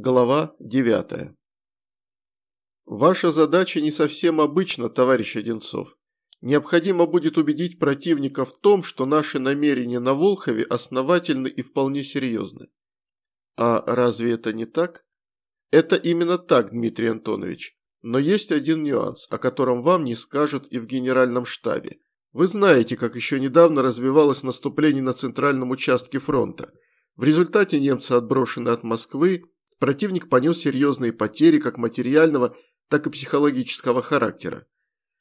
Глава 9. Ваша задача не совсем обычна, товарищ Одинцов. Необходимо будет убедить противника в том, что наши намерения на Волхове основательны и вполне серьезны. А разве это не так? Это именно так, Дмитрий Антонович. Но есть один нюанс, о котором вам не скажут и в генеральном штабе. Вы знаете, как еще недавно развивалось наступление на центральном участке фронта. В результате немцы отброшены от Москвы, Противник понес серьезные потери как материального, так и психологического характера.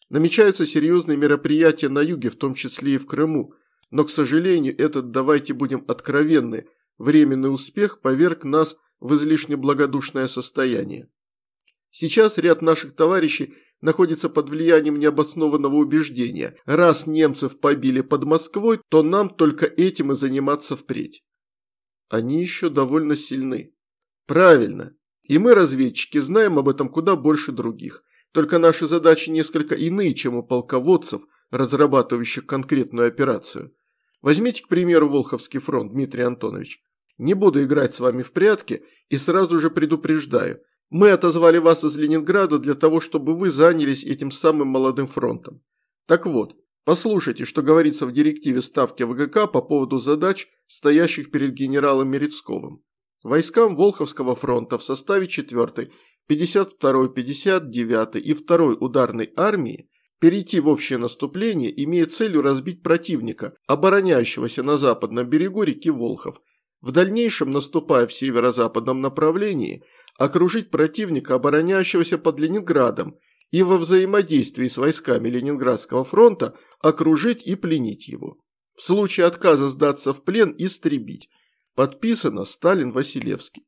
Намечаются серьезные мероприятия на юге, в том числе и в Крыму, но, к сожалению, этот, давайте будем откровенны, временный успех поверг нас в излишне благодушное состояние. Сейчас ряд наших товарищей находится под влиянием необоснованного убеждения. Раз немцев побили под Москвой, то нам только этим и заниматься впредь. Они еще довольно сильны. Правильно. И мы, разведчики, знаем об этом куда больше других. Только наши задачи несколько иные, чем у полководцев, разрабатывающих конкретную операцию. Возьмите, к примеру, Волховский фронт, Дмитрий Антонович. Не буду играть с вами в прятки и сразу же предупреждаю. Мы отозвали вас из Ленинграда для того, чтобы вы занялись этим самым молодым фронтом. Так вот, послушайте, что говорится в директиве Ставки ВГК по поводу задач, стоящих перед генералом Мерецковым. Войскам Волховского фронта в составе 4-й, 52-й, 59-й и 2-й ударной армии перейти в общее наступление, имея целью разбить противника, обороняющегося на западном берегу реки Волхов, в дальнейшем, наступая в северо-западном направлении, окружить противника, обороняющегося под Ленинградом, и во взаимодействии с войсками Ленинградского фронта окружить и пленить его. В случае отказа сдаться в плен истребить, Подписано Сталин Василевский.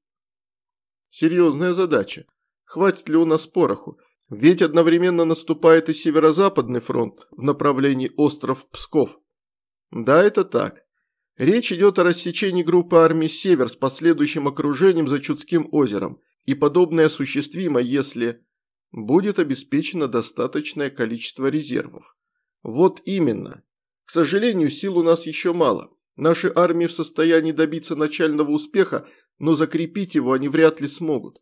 Серьезная задача. Хватит ли у нас пороху? Ведь одновременно наступает и Северо-Западный фронт в направлении остров Псков. Да, это так. Речь идет о рассечении группы армий «Север» с последующим окружением за Чудским озером, и подобное осуществимо, если будет обеспечено достаточное количество резервов. Вот именно. К сожалению, сил у нас еще мало. Наши армии в состоянии добиться начального успеха, но закрепить его они вряд ли смогут.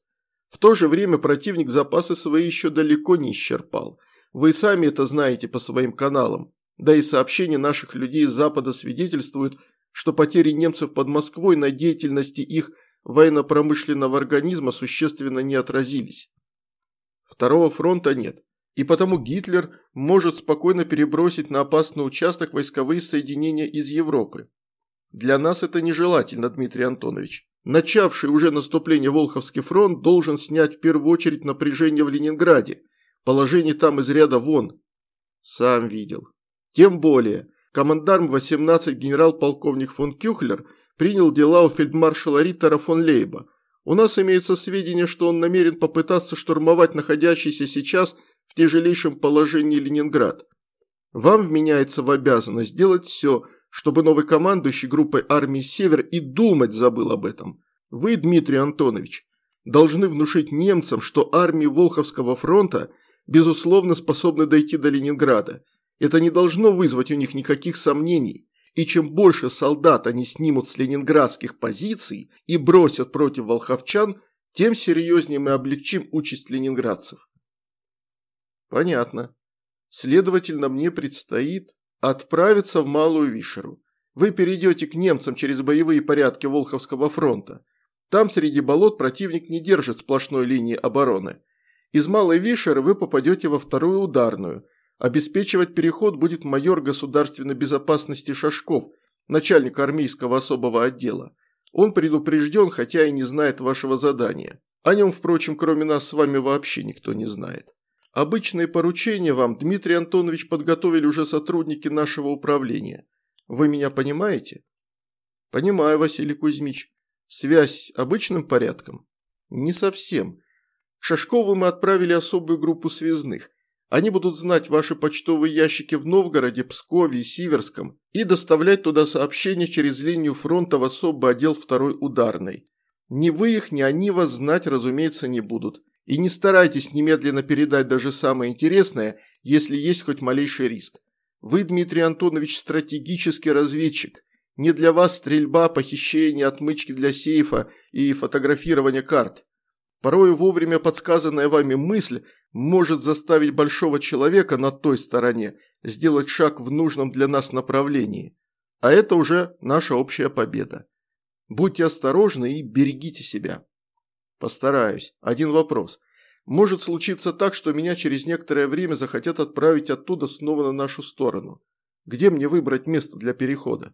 В то же время противник запасы свои еще далеко не исчерпал. Вы сами это знаете по своим каналам. Да и сообщения наших людей из Запада свидетельствуют, что потери немцев под Москвой на деятельности их военно-промышленного организма существенно не отразились. Второго фронта нет, и потому Гитлер может спокойно перебросить на опасный участок войсковые соединения из Европы. Для нас это нежелательно, Дмитрий Антонович. Начавший уже наступление Волховский фронт должен снять в первую очередь напряжение в Ленинграде. Положение там из ряда вон. Сам видел. Тем более, командарм 18 генерал-полковник фон Кюхлер принял дела у фельдмаршала Риттера фон Лейба. У нас имеются сведения, что он намерен попытаться штурмовать находящийся сейчас в тяжелейшем положении Ленинград. Вам вменяется в обязанность сделать все – чтобы новый командующий группой армии «Север» и думать забыл об этом. Вы, Дмитрий Антонович, должны внушить немцам, что армии Волховского фронта, безусловно, способны дойти до Ленинграда. Это не должно вызвать у них никаких сомнений. И чем больше солдат они снимут с ленинградских позиций и бросят против волховчан, тем серьезнее мы облегчим участь ленинградцев. Понятно. Следовательно, мне предстоит Отправиться в Малую Вишеру. Вы перейдете к немцам через боевые порядки Волховского фронта. Там среди болот противник не держит сплошной линии обороны. Из Малой Вишеры вы попадете во вторую ударную. Обеспечивать переход будет майор государственной безопасности Шашков, начальник армейского особого отдела. Он предупрежден, хотя и не знает вашего задания. О нем, впрочем, кроме нас с вами вообще никто не знает. Обычные поручения вам, Дмитрий Антонович, подготовили уже сотрудники нашего управления. Вы меня понимаете? Понимаю, Василий Кузьмич. Связь обычным порядком? Не совсем. К Шашкову мы отправили особую группу связных. Они будут знать ваши почтовые ящики в Новгороде, Пскове и Сиверском и доставлять туда сообщения через линию фронта в особый отдел второй ударной. Ни вы их, ни они вас знать, разумеется, не будут. И не старайтесь немедленно передать даже самое интересное, если есть хоть малейший риск. Вы, Дмитрий Антонович, стратегический разведчик. Не для вас стрельба, похищение, отмычки для сейфа и фотографирование карт. Порой вовремя подсказанная вами мысль может заставить большого человека на той стороне сделать шаг в нужном для нас направлении. А это уже наша общая победа. Будьте осторожны и берегите себя. Постараюсь. Один вопрос. Может случиться так, что меня через некоторое время захотят отправить оттуда снова на нашу сторону. Где мне выбрать место для перехода?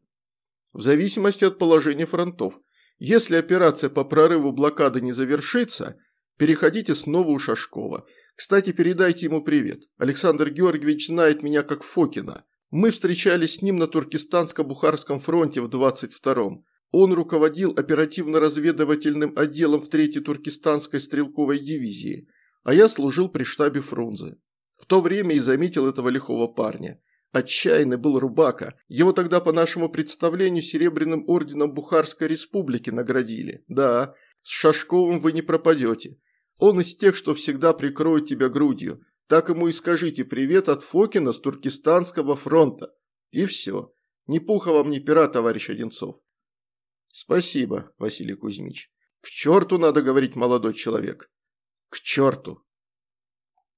В зависимости от положения фронтов. Если операция по прорыву блокады не завершится, переходите снова у Шашкова. Кстати, передайте ему привет. Александр Георгиевич знает меня как Фокина. Мы встречались с ним на Туркестанско-Бухарском фронте в 22-м. Он руководил оперативно-разведывательным отделом в 3-й Туркестанской стрелковой дивизии а я служил при штабе Фрунзе. В то время и заметил этого лихого парня. Отчаянный был Рубака. Его тогда по нашему представлению Серебряным орденом Бухарской республики наградили. Да, с Шашковым вы не пропадете. Он из тех, что всегда прикроют тебя грудью. Так ему и скажите привет от Фокина с Туркестанского фронта. И все. Ни пуха вам, ни пера, товарищ Одинцов. Спасибо, Василий Кузьмич. К черту надо говорить, молодой человек. К черту!